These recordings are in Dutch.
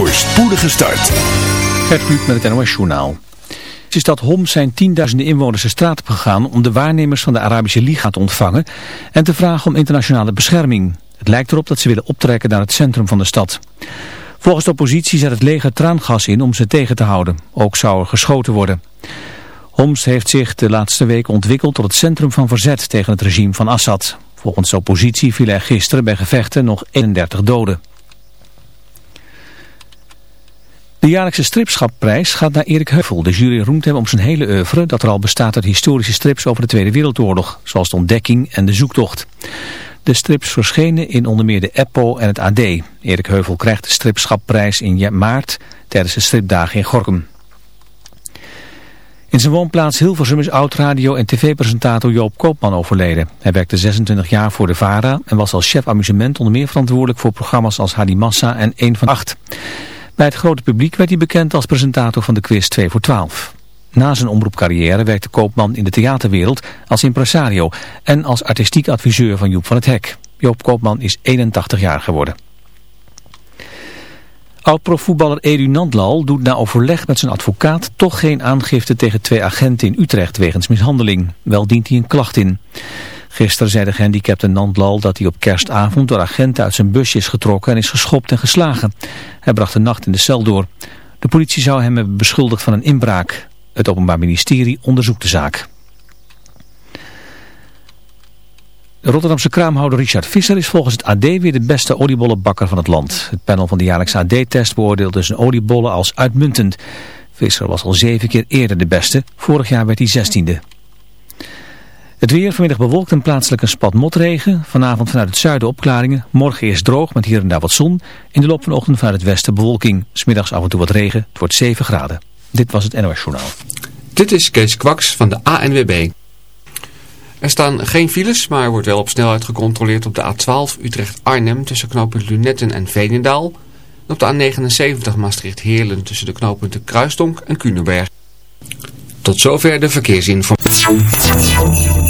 voor spoedige start. Gert Kluk met het NOS Journaal. Het is dat Homs zijn tienduizenden inwoners de straat op gegaan om de waarnemers van de Arabische Liga te ontvangen en te vragen om internationale bescherming. Het lijkt erop dat ze willen optrekken naar het centrum van de stad. Volgens de oppositie zet het leger traangas in om ze tegen te houden. Ook zou er geschoten worden. Homs heeft zich de laatste weken ontwikkeld tot het centrum van verzet tegen het regime van Assad. Volgens de oppositie vielen er gisteren bij gevechten nog 31 doden. De jaarlijkse stripschapprijs gaat naar Erik Heuvel. De jury roemt hem om zijn hele oeuvre dat er al bestaat uit historische strips over de Tweede Wereldoorlog, zoals de ontdekking en de zoektocht. De strips verschenen in onder meer de Eppo en het AD. Erik Heuvel krijgt de stripschapprijs in maart tijdens de stripdagen in Gorkum. In zijn woonplaats Hilversum is oud-radio- en tv-presentator Joop Koopman overleden. Hij werkte 26 jaar voor de VARA en was als chef amusement onder meer verantwoordelijk voor programma's als Hadi Massa en 1 van 8. Bij het grote publiek werd hij bekend als presentator van de quiz 2 voor 12. Na zijn omroepcarrière werkte Koopman in de theaterwereld als impresario en als artistiek adviseur van Joep van het Hek. Joop Koopman is 81 jaar geworden. Oud-profvoetballer Edu Nandlal doet na overleg met zijn advocaat toch geen aangifte tegen twee agenten in Utrecht wegens mishandeling. Wel dient hij een klacht in. Gisteren zei de gehandicapte Nandlal dat hij op kerstavond door agenten uit zijn busje is getrokken en is geschopt en geslagen. Hij bracht de nacht in de cel door. De politie zou hem hebben beschuldigd van een inbraak. Het Openbaar Ministerie onderzoekt de zaak. De Rotterdamse kraamhouder Richard Visser is volgens het AD weer de beste oliebollenbakker van het land. Het panel van de jaarlijkse AD-test beoordeelde zijn oliebollen als uitmuntend. Visser was al zeven keer eerder de beste. Vorig jaar werd hij zestiende. Het weer vanmiddag bewolkt en plaatselijk een spat motregen. Vanavond vanuit het zuiden opklaringen. Morgen eerst droog met hier en daar wat zon. In de loop van de ochtend vanuit het westen bewolking. Smiddags af en toe wat regen. Het wordt 7 graden. Dit was het NOS Journaal. Dit is Kees Kwaks van de ANWB. Er staan geen files, maar er wordt wel op snelheid gecontroleerd op de A12 Utrecht-Arnhem tussen knooppunt Lunetten en Veenendaal. En op de A79 Maastricht-Heerlen tussen de knooppunten Kruisdonk en Kunenberg. Tot zover de verkeersinformatie.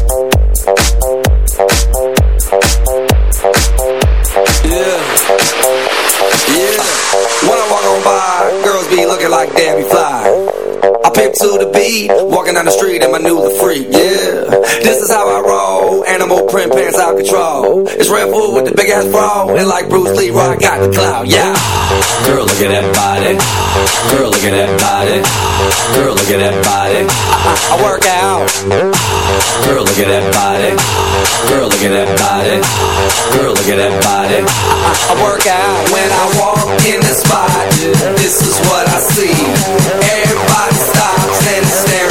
Walking down the street in my new the freak, yeah. This is how I roll, animal print pants out control. It's Red with the big ass bra, and like Bruce Lee, got the clout, yeah. Girl, look at that body. Girl, look at that body. Girl, look at that body. I, I, work out. Girl, look at that body. Girl, look at that body. Girl, look at that body. I, I, work out when I walk in the spot. This is what I see. Everybody stops and is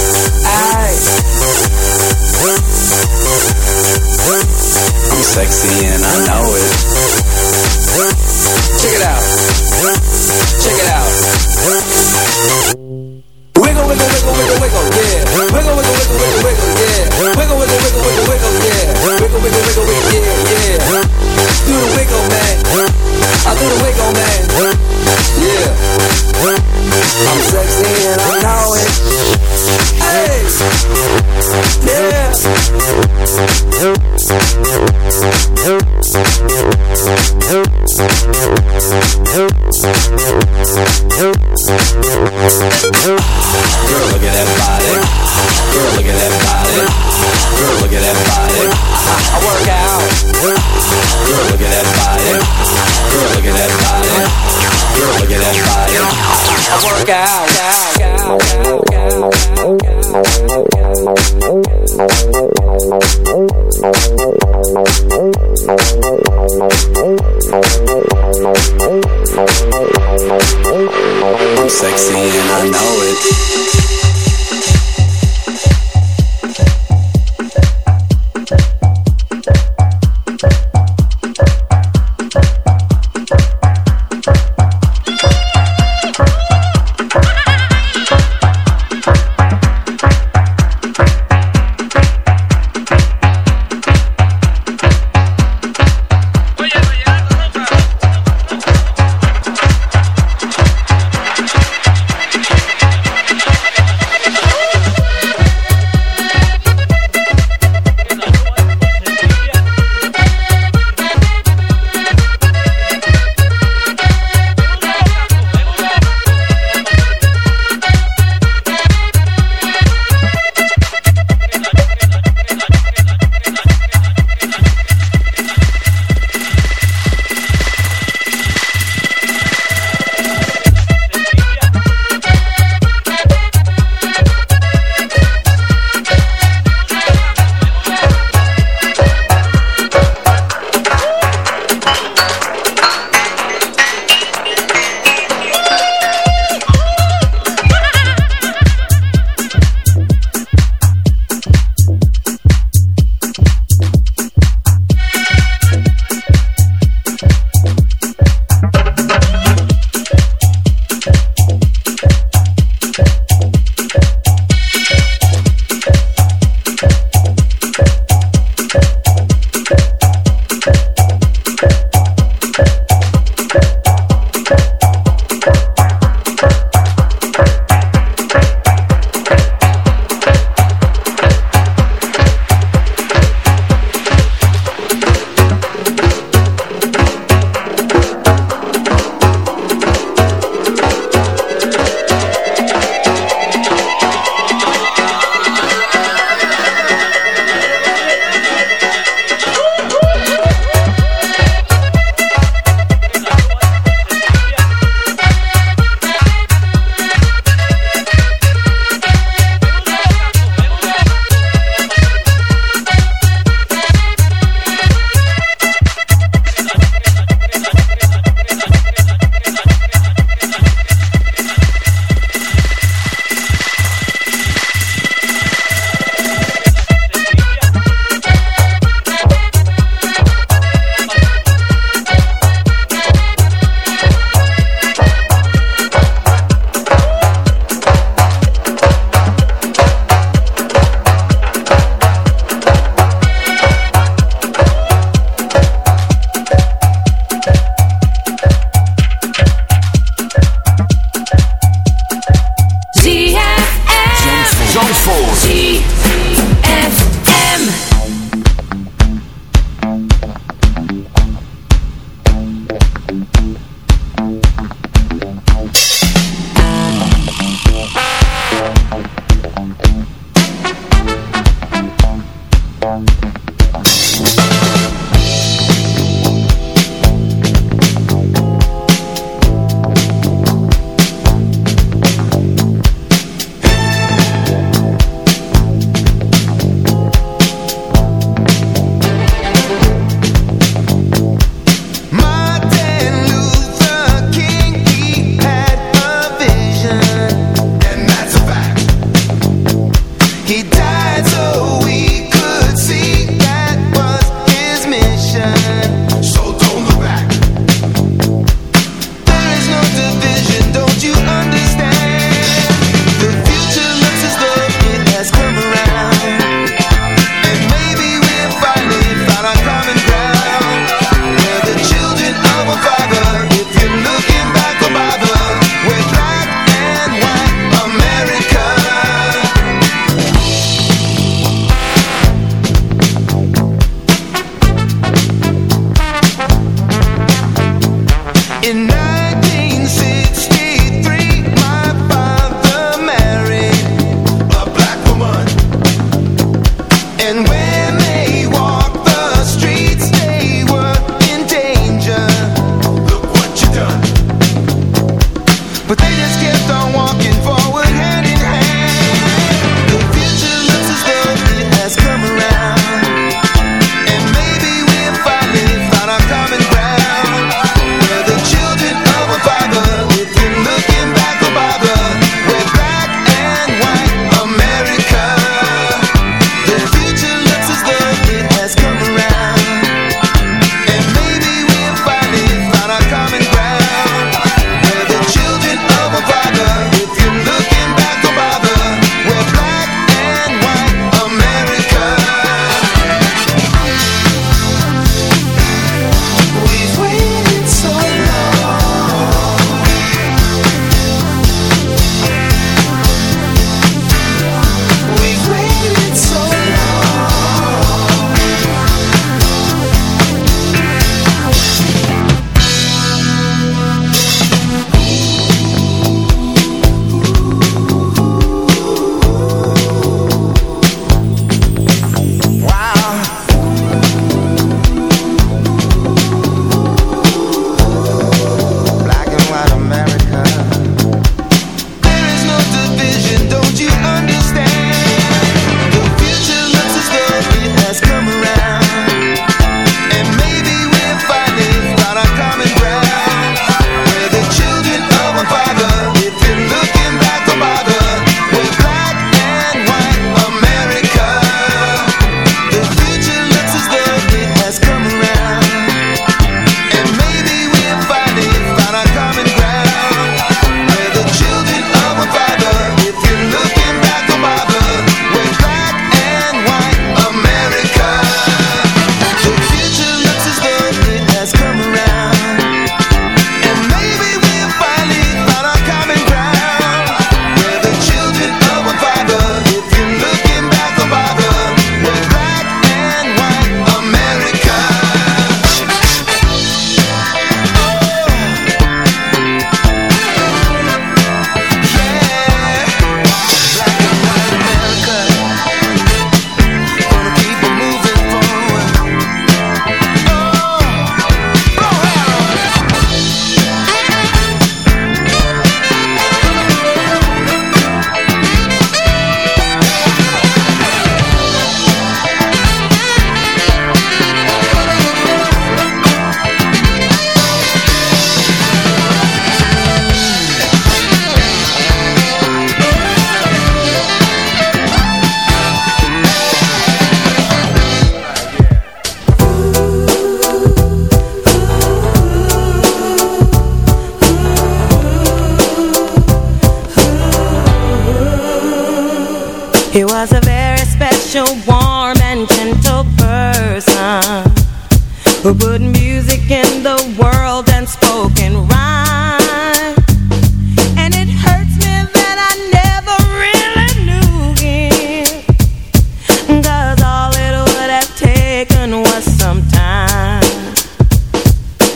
And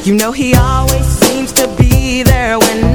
You know he always seems to be there when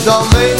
zal mee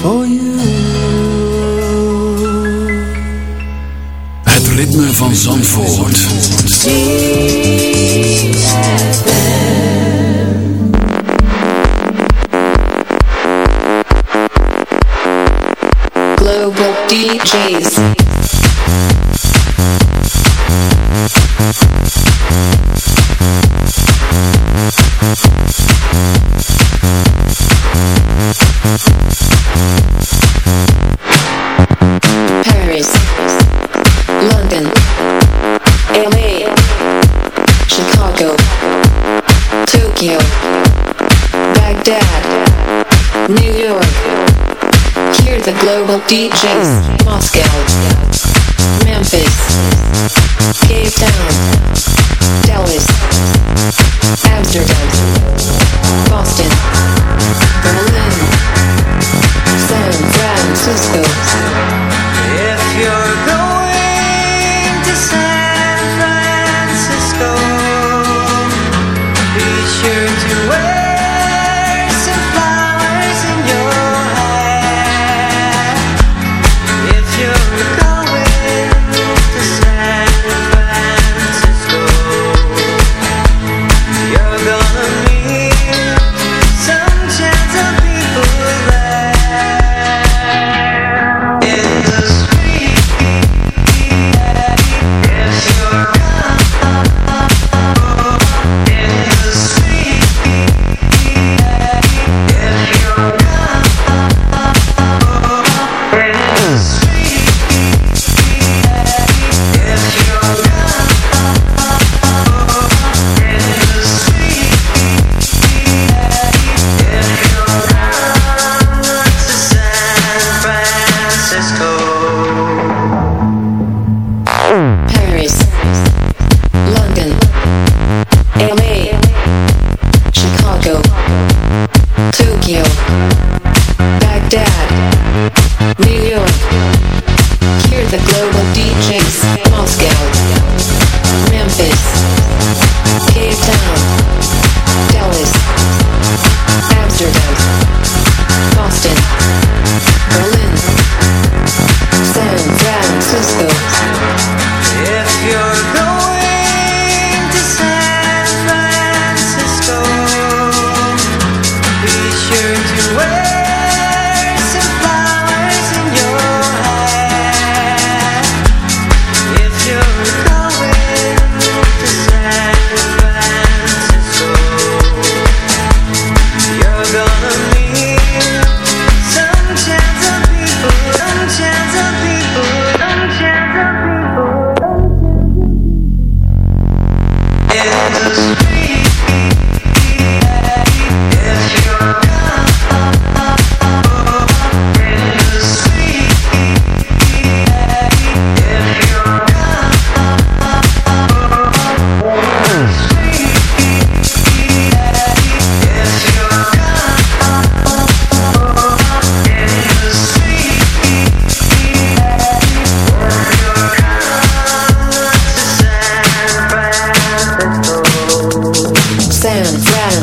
for you. Het ritme van Zandvoort. Global DJs.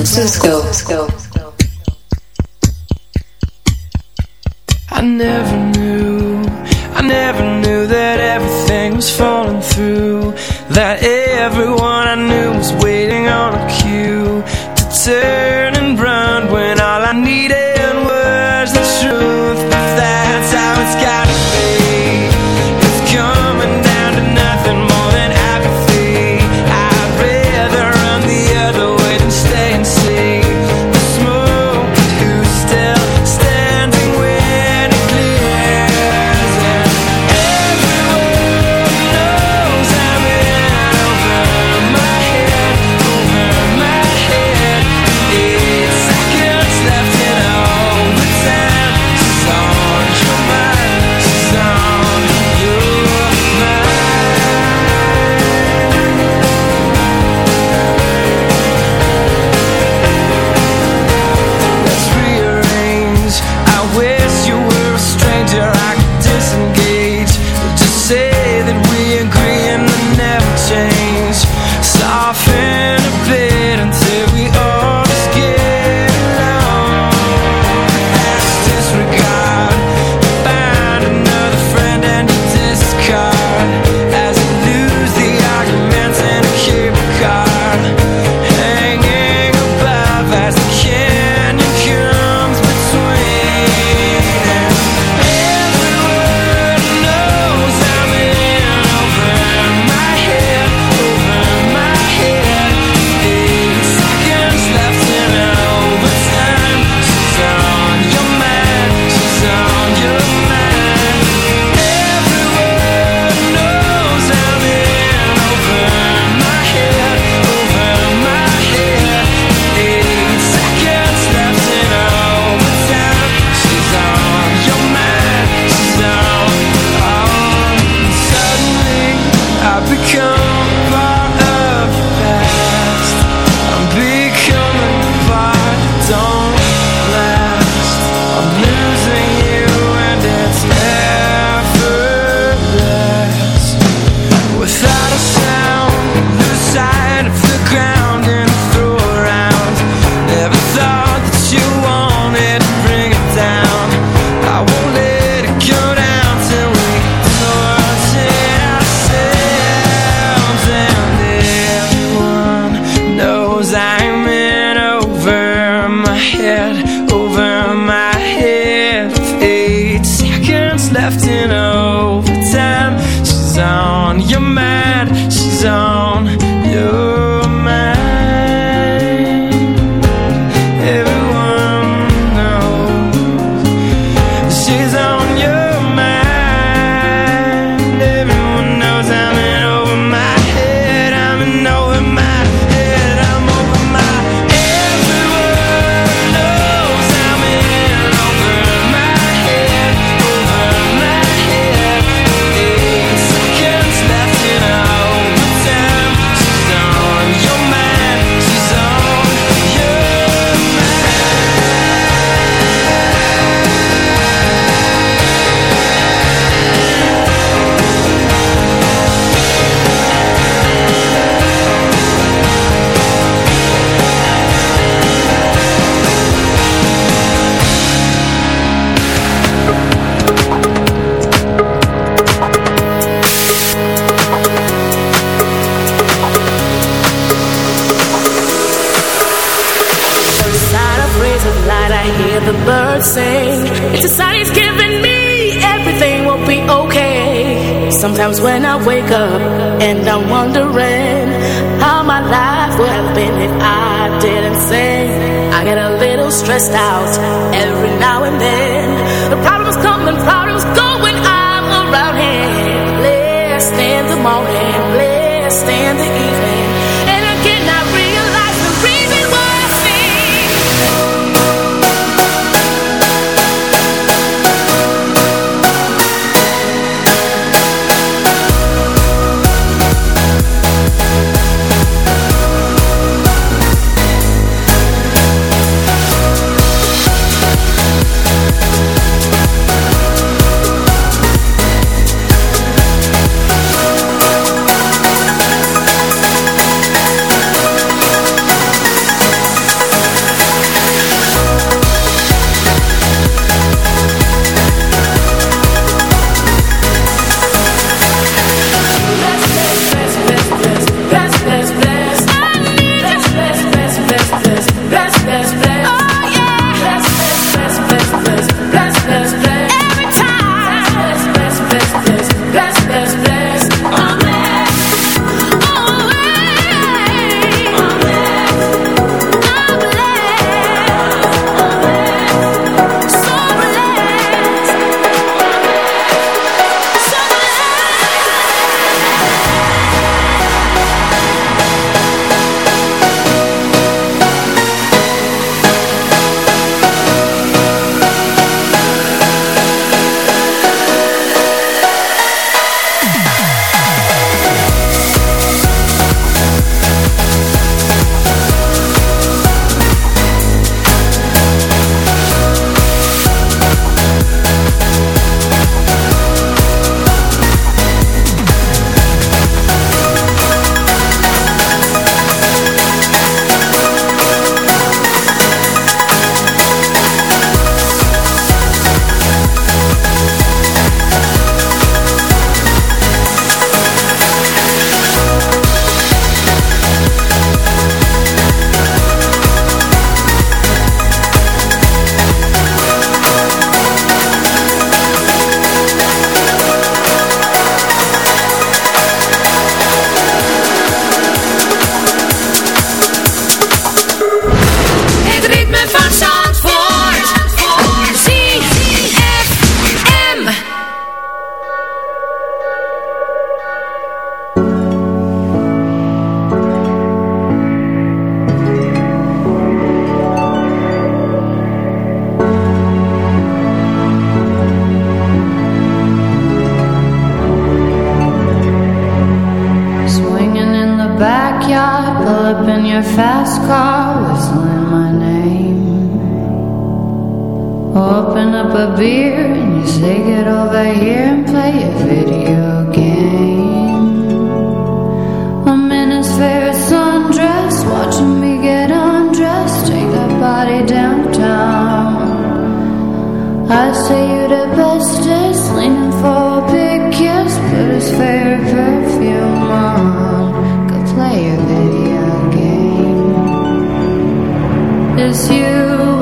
Francisco. I never knew, I never knew that everything was falling through. That everyone I knew was waiting on a cue to turn. stressed out every now and then. I say you're the bestest, leaning for a big kiss, put his favorite perfume on, go play a video game. It's you.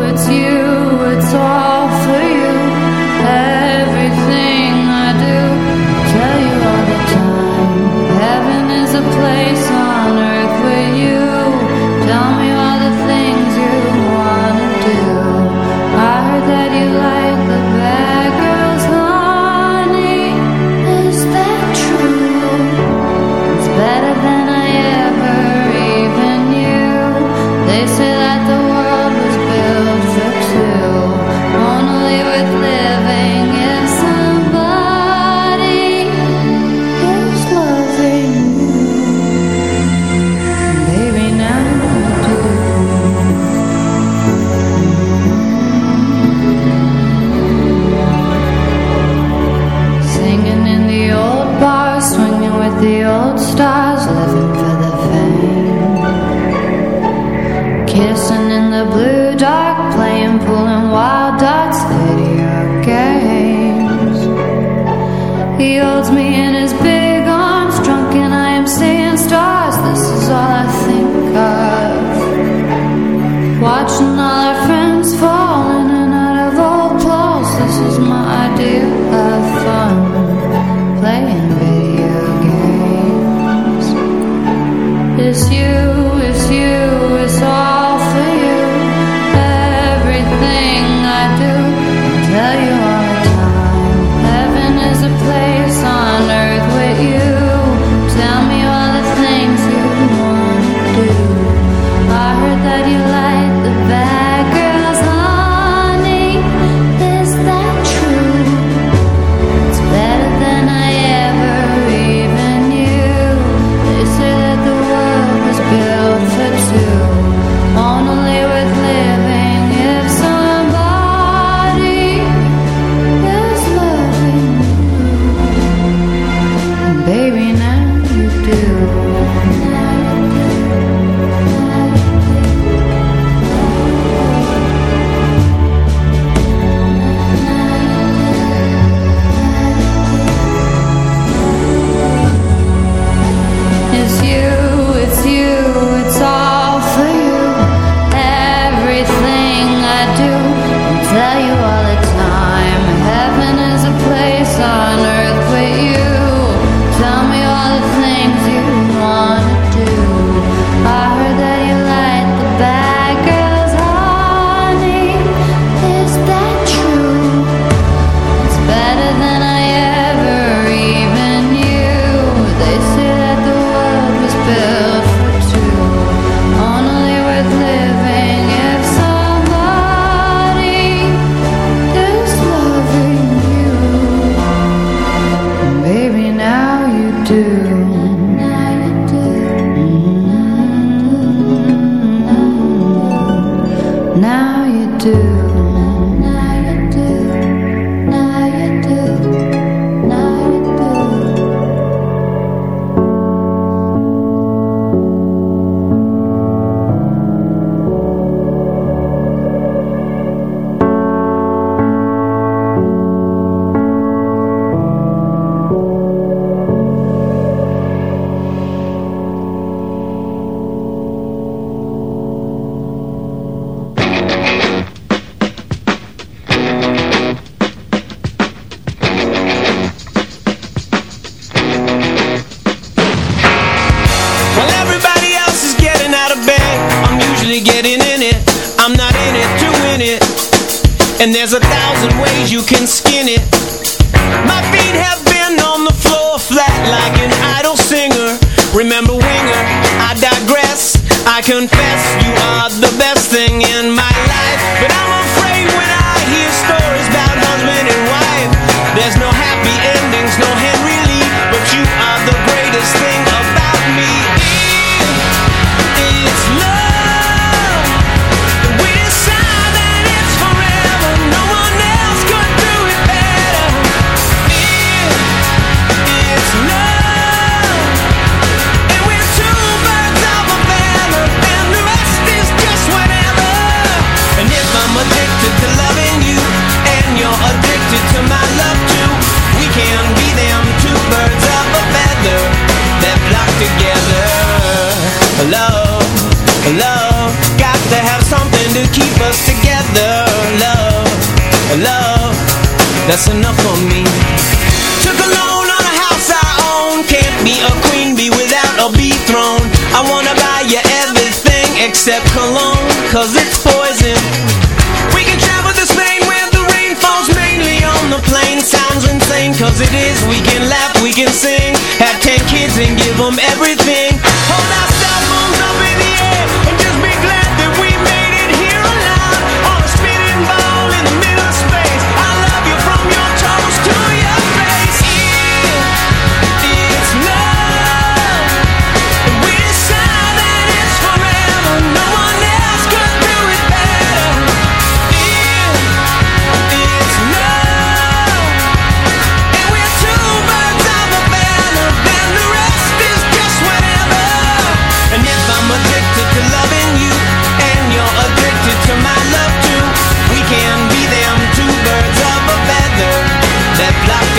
we can laugh, we can sing. Have ten kids and give them everything. Hold ourselves up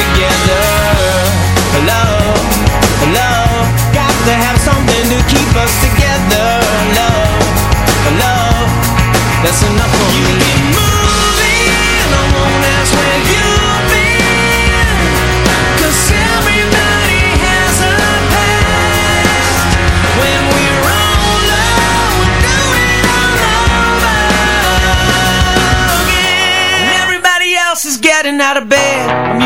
together. Love, love, Got to have something to keep us together. Love, love, That's enough for you me. You moving I won't ask where you've everybody has a past. When we're older We'll do it all over again. And everybody else is getting out of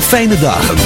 fijne dagen.